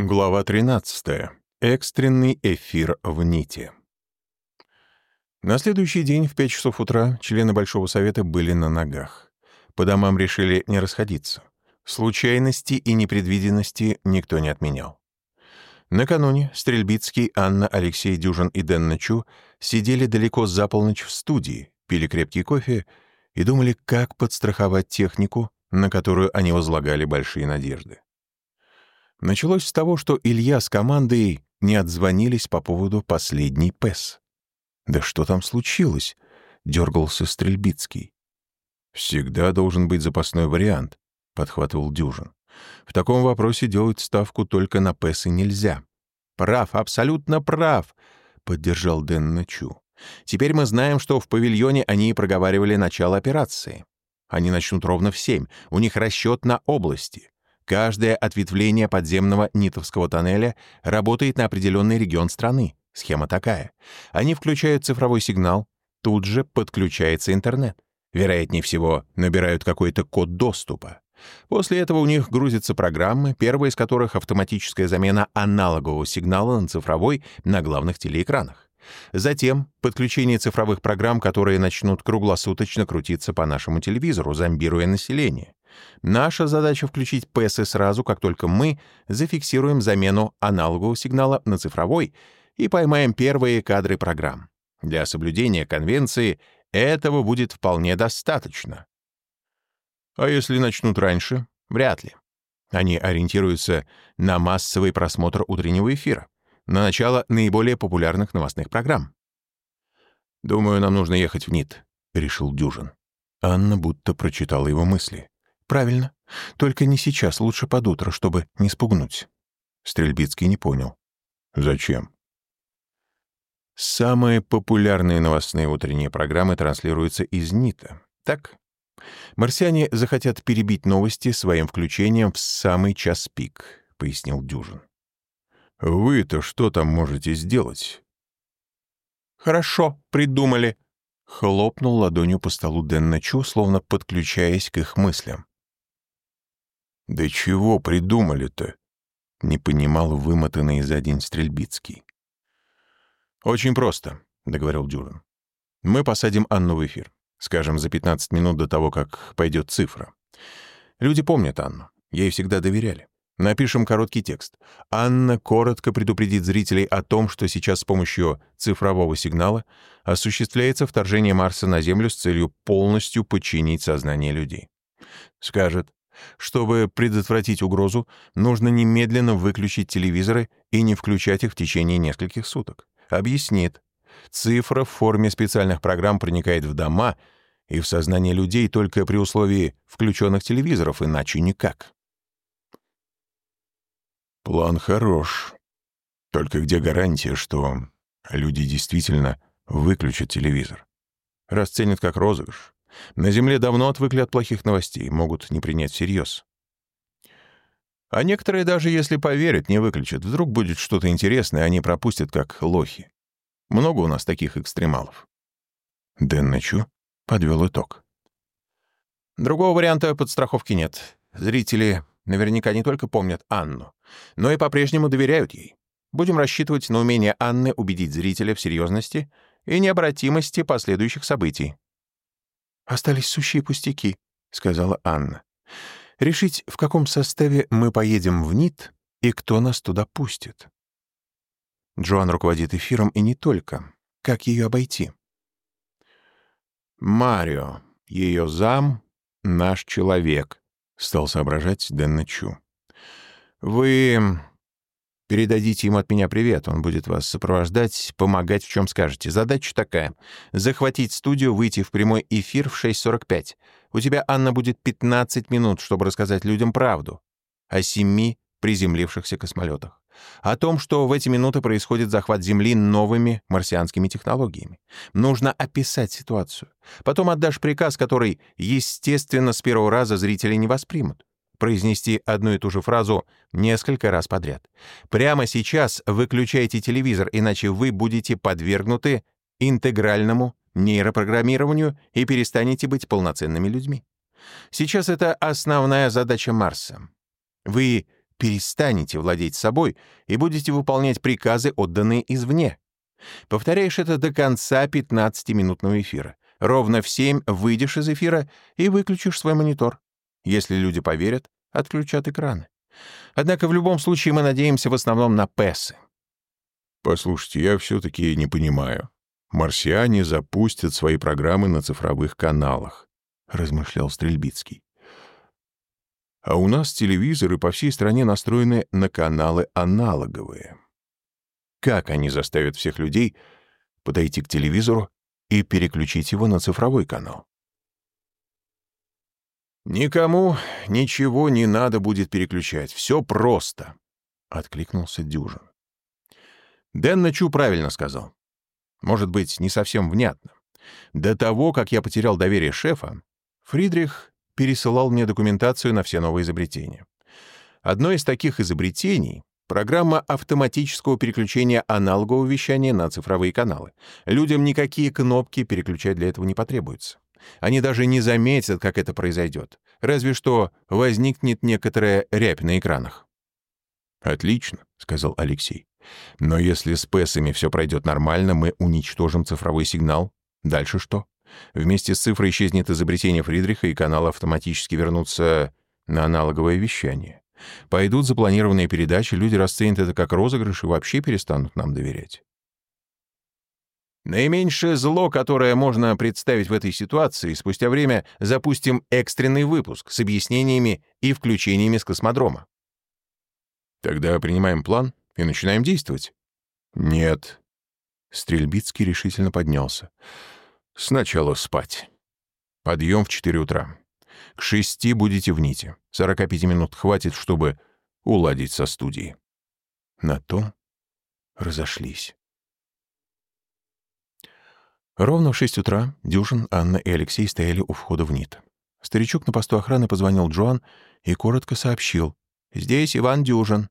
Глава 13. Экстренный эфир в нити. На следующий день в 5 часов утра члены Большого Совета были на ногах. По домам решили не расходиться. Случайности и непредвиденности никто не отменял. Накануне Стрельбицкий, Анна, Алексей Дюжин и Дэн Ночу сидели далеко за полночь в студии, пили крепкий кофе и думали, как подстраховать технику, на которую они возлагали большие надежды. Началось с того, что Илья с командой не отзвонились по поводу последней ПЭС. «Да что там случилось?» — дергался Стрельбицкий. «Всегда должен быть запасной вариант», — подхватывал Дюжин. «В таком вопросе делать ставку только на ПЭСы нельзя». «Прав, абсолютно прав», — поддержал Дэн Начу. «Теперь мы знаем, что в павильоне они проговаривали начало операции. Они начнут ровно в семь. У них расчет на области. Каждое ответвление подземного Нитовского тоннеля работает на определенный регион страны. Схема такая. Они включают цифровой сигнал, тут же подключается интернет. Вероятнее всего, набирают какой-то код доступа. После этого у них грузятся программы, первая из которых автоматическая замена аналогового сигнала на цифровой на главных телеэкранах. Затем подключение цифровых программ, которые начнут круглосуточно крутиться по нашему телевизору, зомбируя население. Наша задача включить ПЭСы сразу, как только мы зафиксируем замену аналогового сигнала на цифровой и поймаем первые кадры программ. Для соблюдения конвенции этого будет вполне достаточно. А если начнут раньше? Вряд ли. Они ориентируются на массовый просмотр утреннего эфира, на начало наиболее популярных новостных программ. «Думаю, нам нужно ехать в НИТ», — решил Дюжин. Анна будто прочитала его мысли. «Правильно. Только не сейчас, лучше под утро, чтобы не спугнуть». Стрельбицкий не понял. «Зачем?» Самые популярные новостные утренние программы транслируются из НИТа. Так? Марсиане захотят перебить новости своим включением в самый час пик, пояснил Дюжин. Вы-то что там можете сделать? Хорошо, придумали. Хлопнул ладонью по столу Дэн Начу, словно подключаясь к их мыслям. «Да чего придумали-то?» — не понимал вымотанный за день Стрельбицкий. «Очень просто», — договорил Дюран. «Мы посадим Анну в эфир, скажем, за 15 минут до того, как пойдет цифра. Люди помнят Анну, ей всегда доверяли. Напишем короткий текст. Анна коротко предупредит зрителей о том, что сейчас с помощью цифрового сигнала осуществляется вторжение Марса на Землю с целью полностью подчинить сознание людей. Скажет, чтобы предотвратить угрозу, нужно немедленно выключить телевизоры и не включать их в течение нескольких суток. Объяснит. Цифра в форме специальных программ проникает в дома и в сознание людей только при условии включенных телевизоров, иначе никак. План хорош. Только где гарантия, что люди действительно выключат телевизор? Расценят как розыгрыш. На Земле давно отвыкли от плохих новостей, могут не принять всерьез. А некоторые даже если поверят, не выключат. Вдруг будет что-то интересное, они пропустят, как лохи. Много у нас таких экстремалов. Дэн Ночу подвел итог. Другого варианта подстраховки нет. Зрители наверняка не только помнят Анну, но и по-прежнему доверяют ей. Будем рассчитывать на умение Анны убедить зрителя в серьезности и необратимости последующих событий. «Остались сущие пустяки», — сказала Анна. «Решить, в каком составе мы поедем в НИТ и кто нас туда пустит». Джоан руководит эфиром и не только. Как ее обойти? «Марио, ее зам, наш человек», — стал соображать Дэн Чу. «Вы Передадите ему от меня привет, он будет вас сопровождать, помогать в чем скажете. Задача такая — захватить студию, выйти в прямой эфир в 6.45. У тебя, Анна, будет 15 минут, чтобы рассказать людям правду о семи приземлившихся космолетах. О том, что в эти минуты происходит захват Земли новыми марсианскими технологиями. Нужно описать ситуацию. Потом отдашь приказ, который, естественно, с первого раза зрители не воспримут произнести одну и ту же фразу несколько раз подряд. Прямо сейчас выключайте телевизор, иначе вы будете подвергнуты интегральному нейропрограммированию и перестанете быть полноценными людьми. Сейчас это основная задача Марса. Вы перестанете владеть собой и будете выполнять приказы, отданные извне. Повторяешь это до конца 15-минутного эфира. Ровно в 7 выйдешь из эфира и выключишь свой монитор. Если люди поверят, отключат экраны. Однако в любом случае мы надеемся в основном на ПЭСы. Послушайте, я все-таки не понимаю. Марсиане запустят свои программы на цифровых каналах, размышлял Стрельбицкий. А у нас телевизоры по всей стране настроены на каналы аналоговые. Как они заставят всех людей подойти к телевизору и переключить его на цифровой канал? «Никому ничего не надо будет переключать. Все просто», — откликнулся Дюжин. Дэн Начу правильно сказал. Может быть, не совсем внятно. До того, как я потерял доверие шефа, Фридрих пересылал мне документацию на все новые изобретения. Одно из таких изобретений — программа автоматического переключения аналогового вещания на цифровые каналы. Людям никакие кнопки переключать для этого не потребуются. Они даже не заметят, как это произойдет. Разве что возникнет некоторая рябь на экранах. «Отлично», — сказал Алексей. «Но если с ПЭСами все пройдет нормально, мы уничтожим цифровой сигнал. Дальше что? Вместе с цифрой исчезнет изобретение Фридриха, и каналы автоматически вернутся на аналоговое вещание. Пойдут запланированные передачи, люди расценят это как розыгрыш и вообще перестанут нам доверять. Наименьшее зло, которое можно представить в этой ситуации, спустя время запустим экстренный выпуск с объяснениями и включениями с космодрома. Тогда принимаем план и начинаем действовать. Нет. Стрельбицкий решительно поднялся. Сначала спать. Подъем в 4 утра. К шести будете в НИТе. 45 минут хватит, чтобы уладить со студией. На том разошлись. Ровно в шесть утра Дюжин, Анна и Алексей стояли у входа в НИТ. Старичок на посту охраны позвонил Джоан и коротко сообщил. «Здесь Иван Дюжин».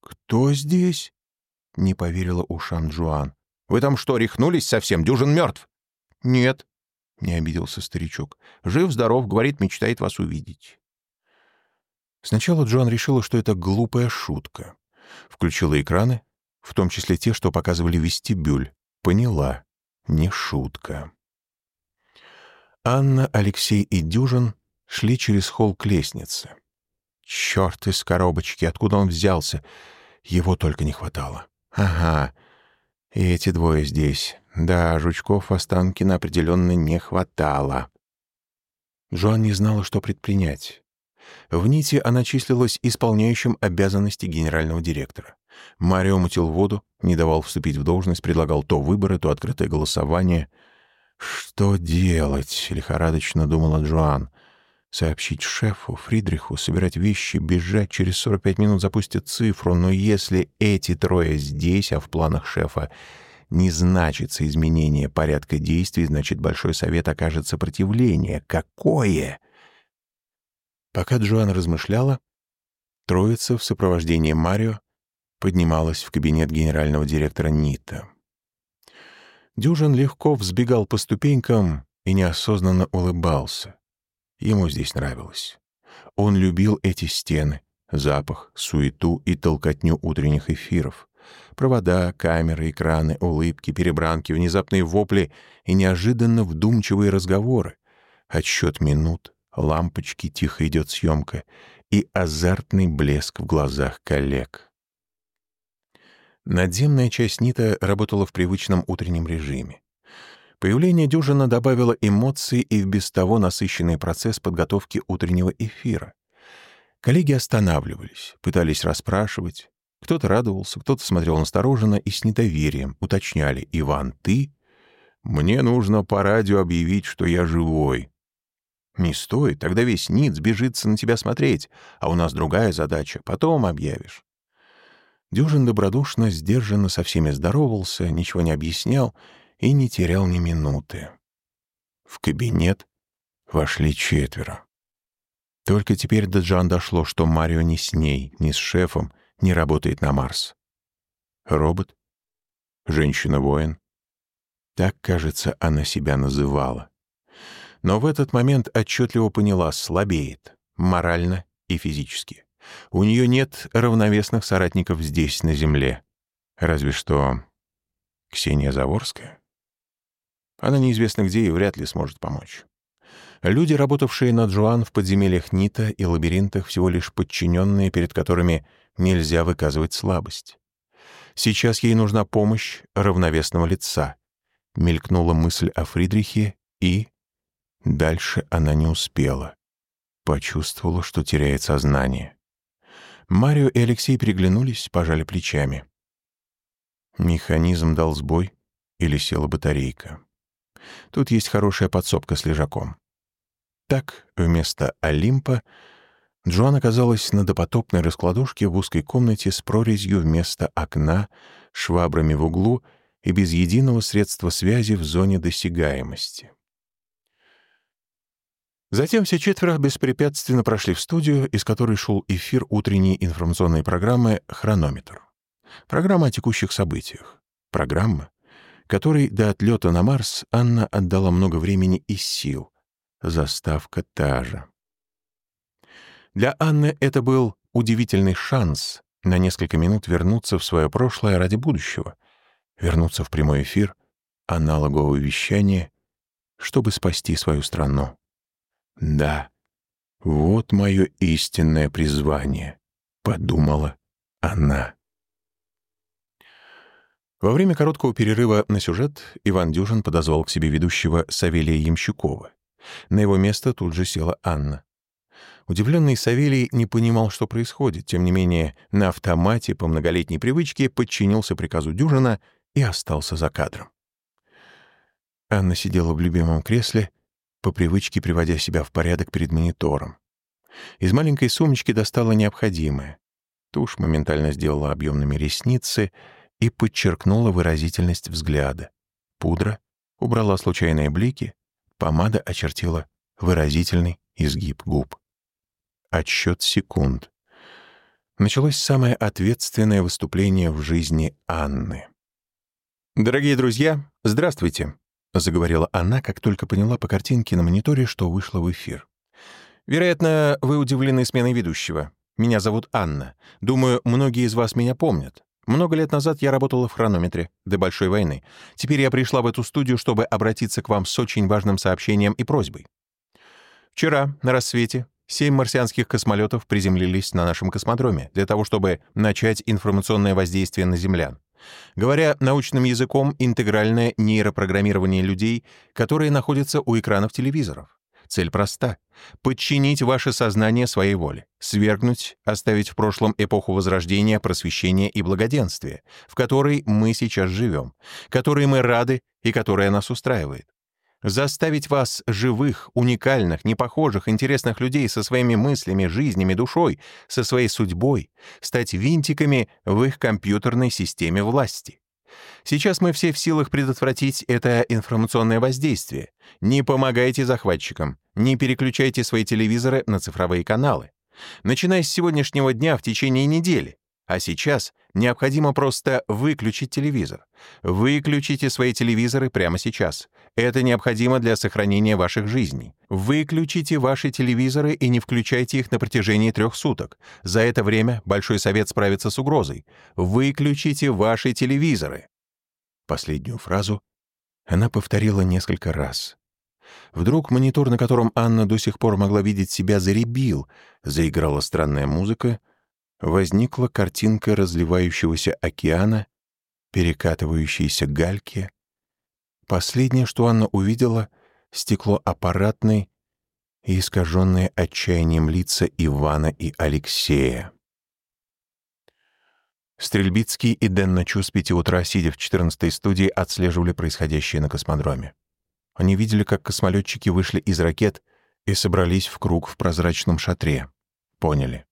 «Кто здесь?» — не поверила ушам Джоан. «Вы там что, рехнулись совсем? Дюжин мертв?» «Нет», — не обиделся старичок. «Жив-здоров, говорит, мечтает вас увидеть». Сначала Джоан решила, что это глупая шутка. Включила экраны, в том числе те, что показывали вестибюль. Поняла не шутка. Анна, Алексей и Дюжин шли через холл к лестнице. Черт из коробочки, откуда он взялся? Его только не хватало. Ага, и эти двое здесь. Да, Жучков Останкина определенно не хватало. Джоан не знала, что предпринять. В НИТе она числилась исполняющим обязанности генерального директора. Марио мутил воду, не давал вступить в должность, предлагал то выборы, то открытое голосование. «Что делать?» — лихорадочно думала Джоан. «Сообщить шефу, Фридриху, собирать вещи, бежать, через 45 минут запустят цифру. Но если эти трое здесь, а в планах шефа не значится изменение порядка действий, значит, Большой Совет окажет сопротивление. Какое?» Пока Джоан размышляла, троица в сопровождении Марио поднималась в кабинет генерального директора НИТа. Дюжин легко взбегал по ступенькам и неосознанно улыбался. Ему здесь нравилось. Он любил эти стены, запах, суету и толкотню утренних эфиров. Провода, камеры, экраны, улыбки, перебранки, внезапные вопли и неожиданно вдумчивые разговоры. Отсчет минут, лампочки, тихо идет съемка и азартный блеск в глазах коллег. Надземная часть нита работала в привычном утреннем режиме. Появление дюжина добавило эмоций и в без того насыщенный процесс подготовки утреннего эфира. Коллеги останавливались, пытались расспрашивать. Кто-то радовался, кто-то смотрел настороженно и с недоверием. Уточняли «Иван, ты?» «Мне нужно по радио объявить, что я живой». «Не стоит, тогда весь НИТ сбежится на тебя смотреть, а у нас другая задача, потом объявишь». Дюжин добродушно, сдержанно со всеми здоровался, ничего не объяснял и не терял ни минуты. В кабинет вошли четверо. Только теперь до Джан дошло, что Марио ни с ней, ни с шефом не работает на Марс. Робот? Женщина-воин? Так, кажется, она себя называла. Но в этот момент отчетливо поняла — слабеет, морально и физически. У нее нет равновесных соратников здесь, на земле. Разве что Ксения Заворская. Она неизвестно где и вряд ли сможет помочь. Люди, работавшие над Жуан в подземельях Нита и лабиринтах, всего лишь подчиненные, перед которыми нельзя выказывать слабость. Сейчас ей нужна помощь равновесного лица. Мелькнула мысль о Фридрихе, и... Дальше она не успела. Почувствовала, что теряет сознание. Марио и Алексей переглянулись, пожали плечами. Механизм дал сбой или села батарейка. Тут есть хорошая подсобка с лежаком. Так, вместо Олимпа Джоан оказалась на допотопной раскладушке в узкой комнате с прорезью вместо окна, швабрами в углу и без единого средства связи в зоне досягаемости. Затем все четверо беспрепятственно прошли в студию, из которой шел эфир утренней информационной программы «Хронометр». Программа о текущих событиях. Программа, которой до отлета на Марс Анна отдала много времени и сил, заставка та же. Для Анны это был удивительный шанс на несколько минут вернуться в свое прошлое ради будущего, вернуться в прямой эфир, аналогового вещания, чтобы спасти свою страну. «Да, вот мое истинное призвание», — подумала она. Во время короткого перерыва на сюжет Иван Дюжин подозвал к себе ведущего Савелия Ямщукова. На его место тут же села Анна. Удивленный Савелий не понимал, что происходит, тем не менее на автомате по многолетней привычке подчинился приказу Дюжина и остался за кадром. Анна сидела в любимом кресле, по привычке приводя себя в порядок перед монитором. Из маленькой сумочки достала необходимое. Тушь моментально сделала объемными ресницы и подчеркнула выразительность взгляда. Пудра убрала случайные блики, Помада очертила выразительный изгиб губ. Отсчет секунд. Началось самое ответственное выступление в жизни Анны. «Дорогие друзья, здравствуйте», — заговорила она, как только поняла по картинке на мониторе, что вышла в эфир. «Вероятно, вы удивлены сменой ведущего. Меня зовут Анна. Думаю, многие из вас меня помнят. Много лет назад я работала в хронометре, до Большой войны. Теперь я пришла в эту студию, чтобы обратиться к вам с очень важным сообщением и просьбой. Вчера, на рассвете, семь марсианских космолетов приземлились на нашем космодроме для того, чтобы начать информационное воздействие на землян. Говоря научным языком, интегральное нейропрограммирование людей, которые находятся у экранов телевизоров. Цель проста — подчинить ваше сознание своей воле, свергнуть, оставить в прошлом эпоху Возрождения, просвещения и благоденствия, в которой мы сейчас живем, которой мы рады и которая нас устраивает. Заставить вас, живых, уникальных, непохожих, интересных людей со своими мыслями, жизнями, душой, со своей судьбой, стать винтиками в их компьютерной системе власти. Сейчас мы все в силах предотвратить это информационное воздействие. Не помогайте захватчикам, не переключайте свои телевизоры на цифровые каналы. Начиная с сегодняшнего дня в течение недели. А сейчас необходимо просто выключить телевизор. Выключите свои телевизоры прямо сейчас. Это необходимо для сохранения ваших жизней. Выключите ваши телевизоры и не включайте их на протяжении трех суток. За это время Большой Совет справится с угрозой. Выключите ваши телевизоры. Последнюю фразу она повторила несколько раз. Вдруг монитор, на котором Анна до сих пор могла видеть себя, заребил, заиграла странная музыка, возникла картинка разливающегося океана, перекатывающейся гальки. Последнее, что Анна увидела, стекло аппаратной и искаженные отчаянием лица Ивана и Алексея. Стрельбицкий и Дэн Ночу с пяти утра, сидя в 14-й студии, отслеживали происходящее на космодроме. Они видели, как космолетчики вышли из ракет и собрались в круг в прозрачном шатре. Поняли.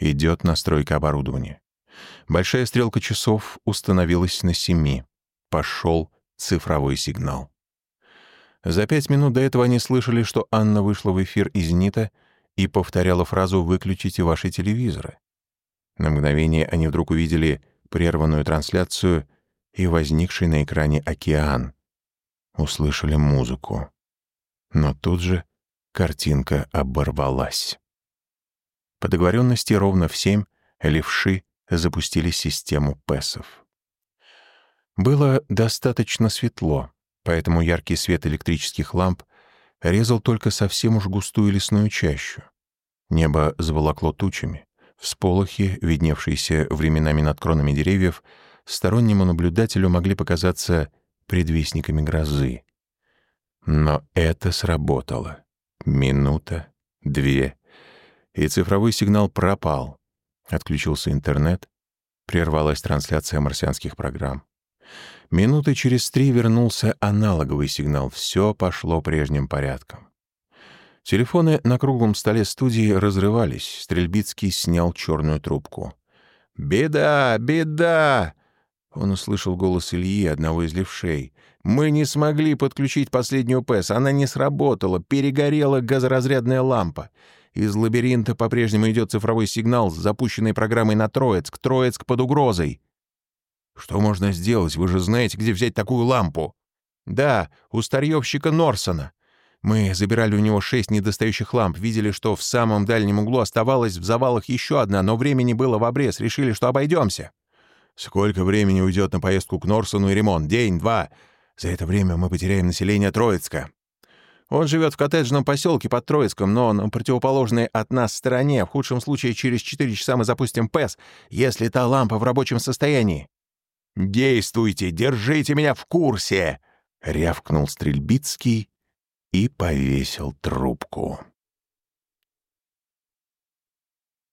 Идет настройка оборудования. Большая стрелка часов установилась на семи. Пошел цифровой сигнал. За пять минут до этого они слышали, что Анна вышла в эфир из НИТа и повторяла фразу «выключите ваши телевизоры». На мгновение они вдруг увидели прерванную трансляцию и возникший на экране океан. Услышали музыку. Но тут же картинка оборвалась. По договоренности ровно в семь левши запустили систему ПЭСов. Было достаточно светло, поэтому яркий свет электрических ламп резал только совсем уж густую лесную чащу. Небо заволокло тучами. Всполохи, видневшиеся временами над кронами деревьев, стороннему наблюдателю могли показаться предвестниками грозы. Но это сработало. Минута, две, и цифровой сигнал пропал. Отключился интернет, прервалась трансляция марсианских программ. Минуты через три вернулся аналоговый сигнал. Все пошло прежним порядком. Телефоны на круглом столе студии разрывались. Стрельбицкий снял черную трубку. «Беда! Беда!» Он услышал голос Ильи, одного из левшей. «Мы не смогли подключить последнюю ПЭС. Она не сработала. Перегорела газоразрядная лампа. Из лабиринта по-прежнему идет цифровой сигнал с запущенной программой на Троицк. Троицк под угрозой». «Что можно сделать? Вы же знаете, где взять такую лампу». «Да, у старьевщика Норсона. Мы забирали у него шесть недостающих ламп, видели, что в самом дальнем углу оставалась в завалах еще одна, но времени было в обрез, решили, что обойдемся». Сколько времени уйдет на поездку к Норсону и ремонт? День, два. За это время мы потеряем население Троицка. Он живет в коттеджном поселке под Троицком, но на противоположной от нас стороне. В худшем случае через четыре часа мы запустим ПЭС, если та лампа в рабочем состоянии. «Действуйте! Держите меня в курсе!» — рявкнул Стрельбицкий и повесил трубку.